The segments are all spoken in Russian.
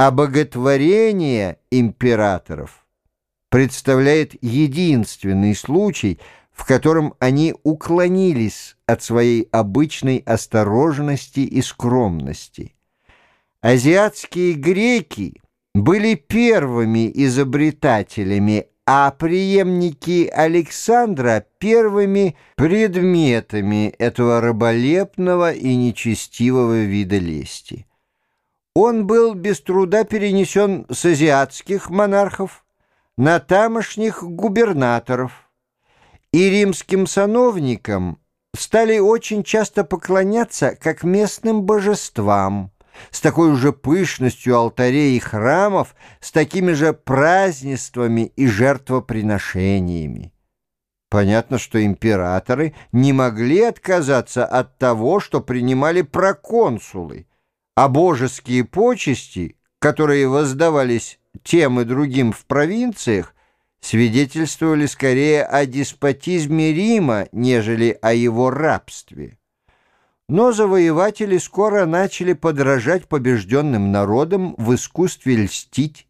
а императоров представляет единственный случай, в котором они уклонились от своей обычной осторожности и скромности. Азиатские греки были первыми изобретателями, а преемники Александра — первыми предметами этого раболепного и нечестивого вида лести. Он был без труда перенесен с азиатских монархов на тамошних губернаторов, и римским сановникам стали очень часто поклоняться как местным божествам, с такой же пышностью алтарей и храмов, с такими же празднествами и жертвоприношениями. Понятно, что императоры не могли отказаться от того, что принимали проконсулы, а божеские почести, которые воздавались тем и другим в провинциях, свидетельствовали скорее о деспотизме Рима, нежели о его рабстве. Но завоеватели скоро начали подражать побежденным народам в искусстве льстить,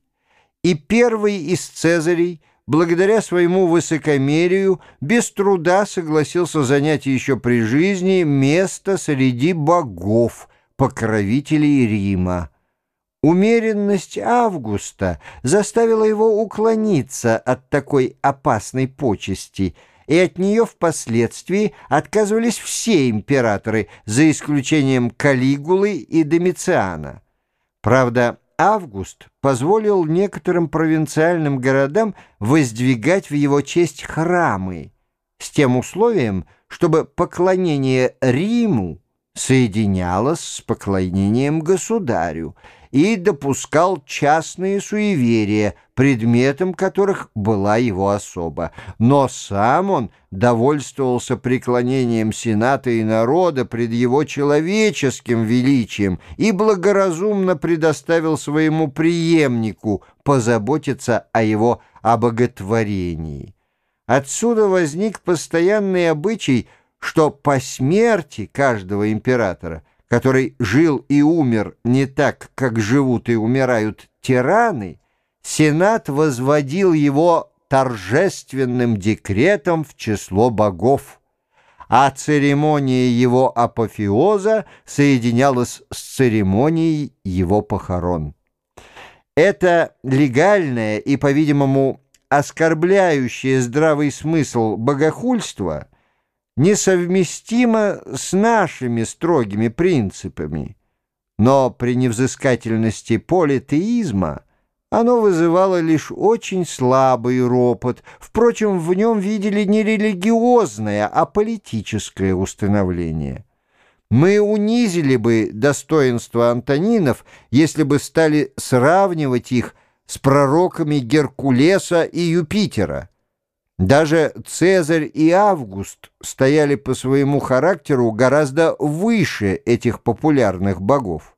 и первый из цезарей, благодаря своему высокомерию, без труда согласился занять еще при жизни место среди богов, покровителей Рима. Умеренность Августа заставила его уклониться от такой опасной почести – и от нее впоследствии отказывались все императоры, за исключением Калигулы и Домициана. Правда, Август позволил некоторым провинциальным городам воздвигать в его честь храмы, с тем условием, чтобы поклонение Риму соединялось с поклонением государю, и допускал частные суеверия, предметом которых была его особа. Но сам он довольствовался преклонением Сената и народа пред его человеческим величием и благоразумно предоставил своему преемнику позаботиться о его обоготворении. Отсюда возник постоянный обычай, что по смерти каждого императора который жил и умер не так, как живут и умирают тираны, Сенат возводил его торжественным декретом в число богов, а церемония его апофеоза соединялась с церемонией его похорон. Это легальное и, по-видимому, оскорбляющее здравый смысл богохульство – несовместимо с нашими строгими принципами, но при невзыскательности политеизма оно вызывало лишь очень слабый ропот. Впрочем, в нем видели не религиозное, а политическое установление. Мы унизили бы достоинство Антонинов, если бы стали сравнивать их с пророками Геркулеса и Юпитера. Даже Цезарь и Август стояли по своему характеру гораздо выше этих популярных богов.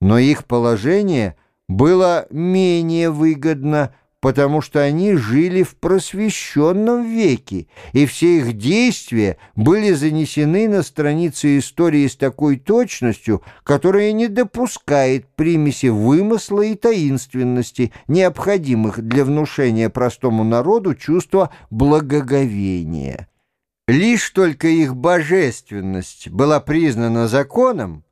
Но их положение было менее выгодно потому что они жили в просвещенном веке, и все их действия были занесены на страницы истории с такой точностью, которая не допускает примеси вымысла и таинственности, необходимых для внушения простому народу чувства благоговения. Лишь только их божественность была признана законом,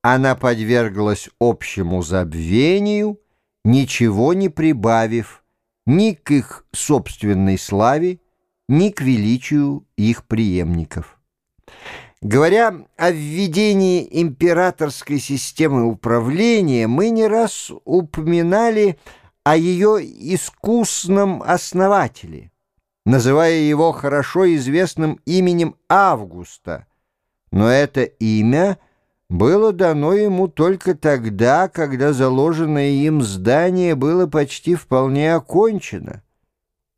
она подверглась общему забвению, ничего не прибавив, ни к их собственной славе, ни к величию их преемников. Говоря о введении императорской системы управления, мы не раз упоминали о ее искусном основателе, называя его хорошо известным именем Августа, но это имя – было дано ему только тогда, когда заложенное им здание было почти вполне окончено.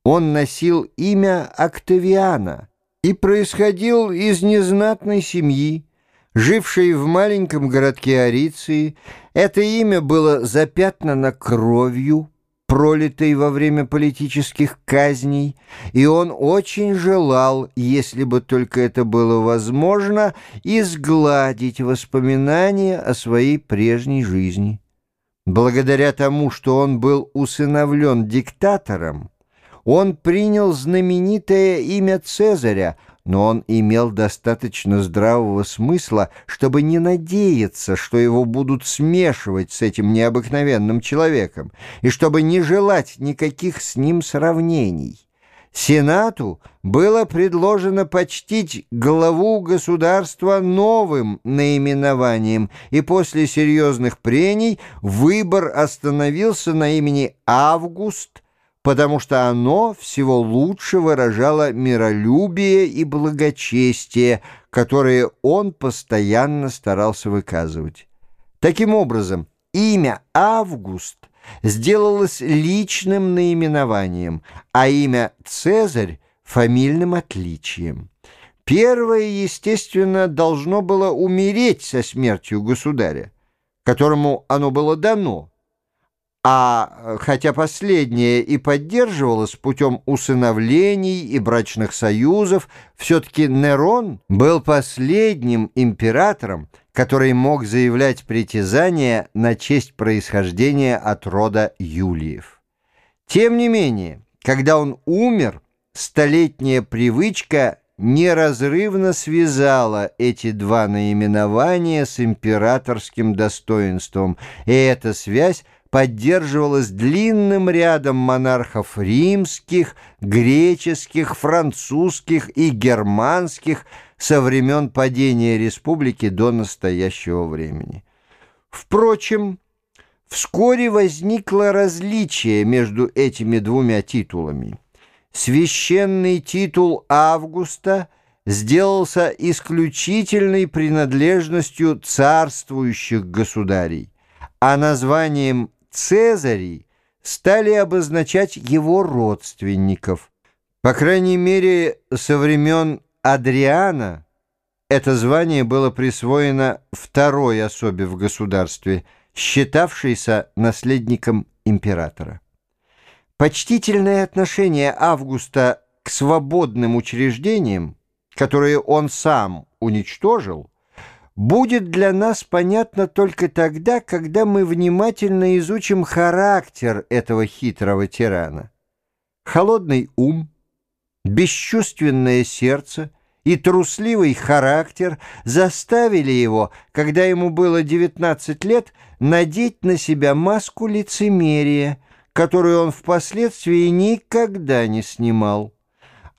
Он носил имя Октавиана и происходил из незнатной семьи, жившей в маленьком городке Ариции. Это имя было запятнано кровью, пролитой во время политических казней, и он очень желал, если бы только это было возможно, изгладить воспоминания о своей прежней жизни. Благодаря тому, что он был усыновлен диктатором, он принял знаменитое имя Цезаря, но он имел достаточно здравого смысла, чтобы не надеяться, что его будут смешивать с этим необыкновенным человеком, и чтобы не желать никаких с ним сравнений. Сенату было предложено почтить главу государства новым наименованием, и после серьезных прений выбор остановился на имени Август, потому что оно всего лучше выражало миролюбие и благочестие, которые он постоянно старался выказывать. Таким образом, имя Август сделалось личным наименованием, а имя Цезарь — фамильным отличием. Первое, естественно, должно было умереть со смертью государя, которому оно было дано, а хотя последнее и поддерживалось путем усыновлений и брачных союзов, все-таки Нерон был последним императором, который мог заявлять притязания на честь происхождения от рода Юлиев. Тем не менее, когда он умер, столетняя привычка неразрывно связала эти два наименования с императорским достоинством, и эта связь поддерживалась длинным рядом монархов римских, греческих, французских и германских со времен падения республики до настоящего времени. Впрочем, вскоре возникло различие между этими двумя титулами. Священный титул Августа сделался исключительной принадлежностью царствующих государей, а названием Цезарей стали обозначать его родственников. По крайней мере, со времен Адриана это звание было присвоено второй особе в государстве, считавшейся наследником императора. Почтительное отношение Августа к свободным учреждениям, которые он сам уничтожил, будет для нас понятно только тогда, когда мы внимательно изучим характер этого хитрого тирана. Холодный ум, бесчувственное сердце и трусливый характер заставили его, когда ему было 19 лет, надеть на себя маску лицемерия, которую он впоследствии никогда не снимал.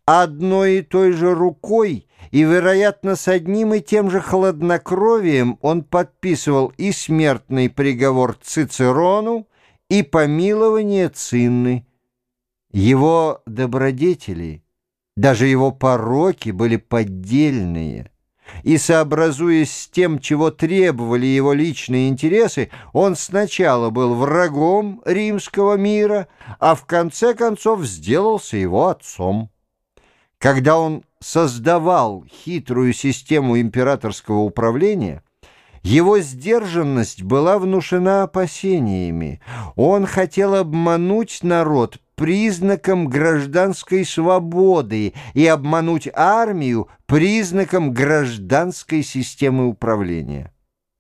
Одной и той же рукой и, вероятно, с одним и тем же хладнокровием он подписывал и смертный приговор Цицерону, и помилование Цинны. Его добродетели, даже его пороки были поддельные, и, сообразуясь с тем, чего требовали его личные интересы, он сначала был врагом римского мира, а в конце концов сделался его отцом. Когда он создавал хитрую систему императорского управления, его сдержанность была внушена опасениями. Он хотел обмануть народ признаком гражданской свободы и обмануть армию признаком гражданской системы управления.